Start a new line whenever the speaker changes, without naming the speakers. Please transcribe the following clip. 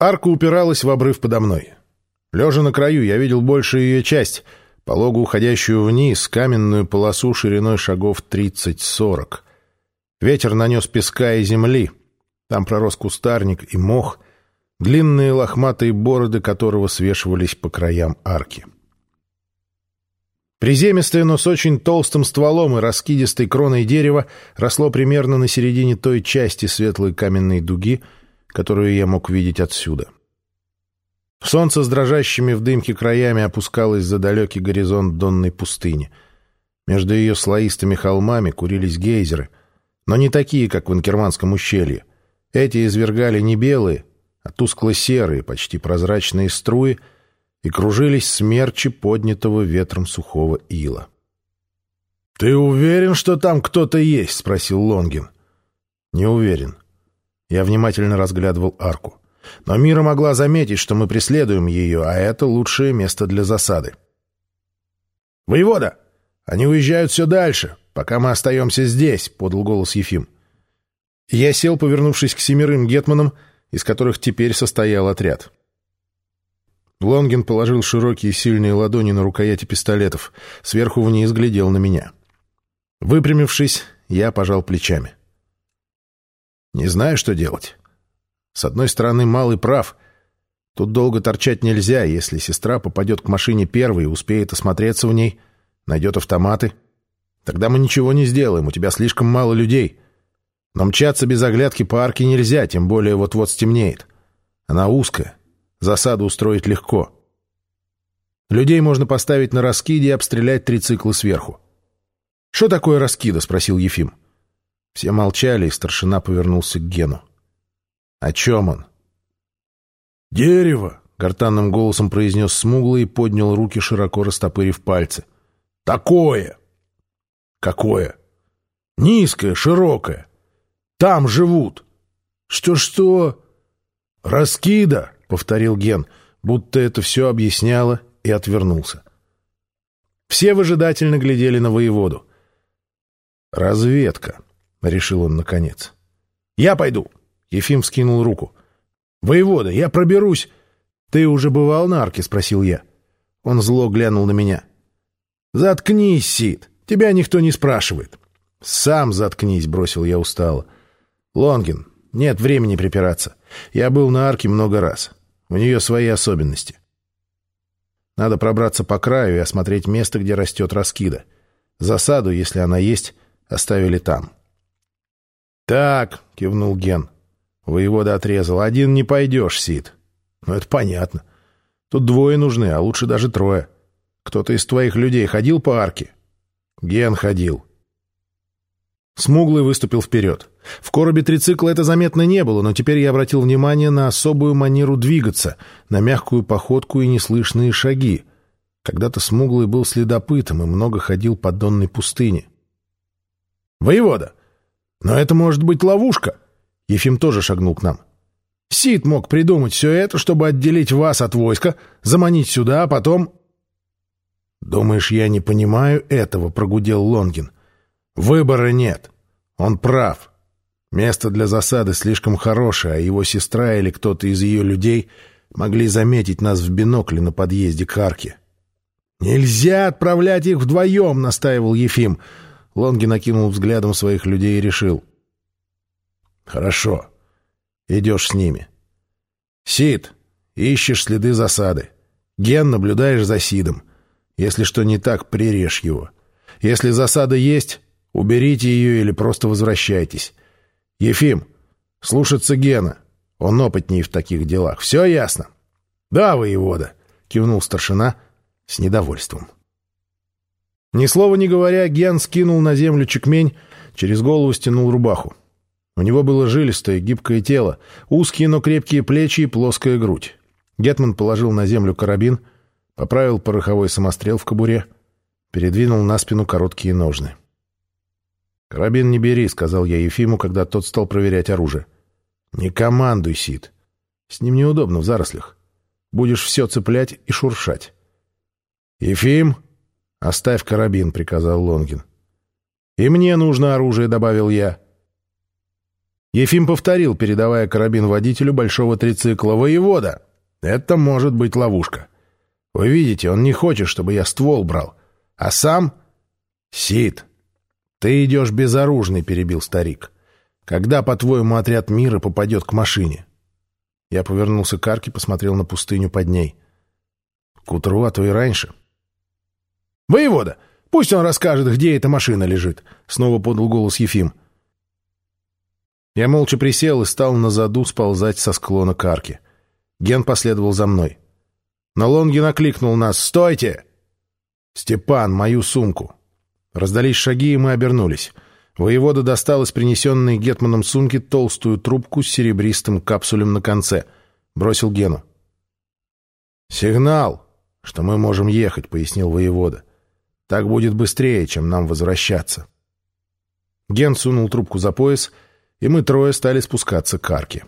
Арка упиралась в обрыв подо мной. Лежа на краю, я видел большую ее часть, полого уходящую вниз, каменную полосу шириной шагов 30-40. Ветер нанес песка и земли. Там пророс кустарник и мох, длинные лохматые бороды которого свешивались по краям арки. Приземистое, но с очень толстым стволом и раскидистой кроной дерева росло примерно на середине той части светлой каменной дуги, которую я мог видеть отсюда. Солнце с дрожащими в дымке краями опускалось за далекий горизонт донной пустыни. Между ее слоистыми холмами курились гейзеры, но не такие, как в Инкерманском ущелье. Эти извергали не белые, а тускло-серые, почти прозрачные струи — и кружились смерчи поднятого ветром сухого ила. «Ты уверен, что там кто-то есть?» — спросил Лонгин. «Не уверен». Я внимательно разглядывал арку. Но Мира могла заметить, что мы преследуем ее, а это лучшее место для засады. «Воевода! Они уезжают все дальше, пока мы остаемся здесь», — подал голос Ефим. Я сел, повернувшись к семерым гетманам, из которых теперь состоял отряд. Лонгин положил широкие сильные ладони на рукояти пистолетов, сверху вниз глядел на меня. Выпрямившись, я пожал плечами. Не знаю, что делать. С одной стороны, малый прав. Тут долго торчать нельзя, если сестра попадет к машине первой и успеет осмотреться в ней, найдет автоматы. Тогда мы ничего не сделаем, у тебя слишком мало людей. Но мчаться без оглядки по арке нельзя, тем более вот-вот стемнеет. Она узкая. Засаду устроить легко. Людей можно поставить на раскиде и обстрелять три цикла сверху. «Что такое раскида?» — спросил Ефим. Все молчали, и старшина повернулся к Гену. «О чем он?» «Дерево!» — гортанным голосом произнес смуглый и поднял руки, широко растопырив пальцы. «Такое!» «Какое?» «Низкое, широкое. Там живут». «Что-что?» «Раскида!» — повторил Ген, будто это все объясняло, и отвернулся. Все выжидательно глядели на воеводу. «Разведка», — решил он наконец. «Я пойду», — Ефим вскинул руку. «Воевода, я проберусь». «Ты уже бывал на арке?» — спросил я. Он зло глянул на меня. «Заткнись, Сид, тебя никто не спрашивает». «Сам заткнись», — бросил я устало. «Лонгин, нет времени припираться. Я был на арке много раз. У нее свои особенности. Надо пробраться по краю и осмотреть место, где растет раскида. Засаду, если она есть, оставили там. «Так», — кивнул Ген. Воевода отрезал. «Один не пойдешь, Сид». «Ну, это понятно. Тут двое нужны, а лучше даже трое. Кто-то из твоих людей ходил по арке?» «Ген ходил». Смуглый выступил вперед. В коробе трицикла это заметно не было, но теперь я обратил внимание на особую манеру двигаться, на мягкую походку и неслышные шаги. Когда-то Смуглый был следопытом и много ходил по донной пустыне. «Воевода! Но это может быть ловушка!» Ефим тоже шагнул к нам. «Сид мог придумать все это, чтобы отделить вас от войска, заманить сюда, а потом...» «Думаешь, я не понимаю этого?» — прогудел Лонгин. Выбора нет. Он прав. Место для засады слишком хорошее, а его сестра или кто-то из ее людей могли заметить нас в бинокле на подъезде к арке. «Нельзя отправлять их вдвоем!» — настаивал Ефим. Лонги накинул взглядом своих людей и решил. «Хорошо. Идешь с ними. Сид, ищешь следы засады. Ген, наблюдаешь за Сидом. Если что не так, прирежь его. Если засада есть, Уберите ее или просто возвращайтесь. Ефим, слушаться Гена. Он опытнее в таких делах. Все ясно? Да, воевода, кивнул старшина с недовольством. Ни слова не говоря, Ген скинул на землю чекмень, через голову стянул рубаху. У него было жилистое, гибкое тело, узкие, но крепкие плечи и плоская грудь. Гетман положил на землю карабин, поправил пороховой самострел в кобуре, передвинул на спину короткие ножны. «Карабин не бери», — сказал я Ефиму, когда тот стал проверять оружие. «Не командуй, Сид. С ним неудобно в зарослях. Будешь все цеплять и шуршать». «Ефим, оставь карабин», — приказал Лонгин. «И мне нужно оружие», — добавил я. Ефим повторил, передавая карабин водителю большого трицикла. «Воевода! Это может быть ловушка. Вы видите, он не хочет, чтобы я ствол брал. А сам... Сид, ты идешь безоружный, — перебил старик. Когда, по-твоему, отряд мира попадет к машине? Я повернулся к арке, посмотрел на пустыню под ней. К утру, а то и раньше. «Воевода, пусть он расскажет, где эта машина лежит», — снова подал голос Ефим. Я молча присел и стал на заду сползать со склона к арке. Ген последовал за мной. Но Лонгин окликнул нас «Стойте!» «Степан, мою сумку!» Раздались шаги, и мы обернулись. Воевода достал из принесенной Гетманом сумки толстую трубку с серебристым капсулем на конце. Бросил Гену. «Сигнал, что мы можем ехать», — пояснил воевода. «Так будет быстрее, чем нам возвращаться». Ген сунул трубку за пояс, и мы трое стали спускаться к арке.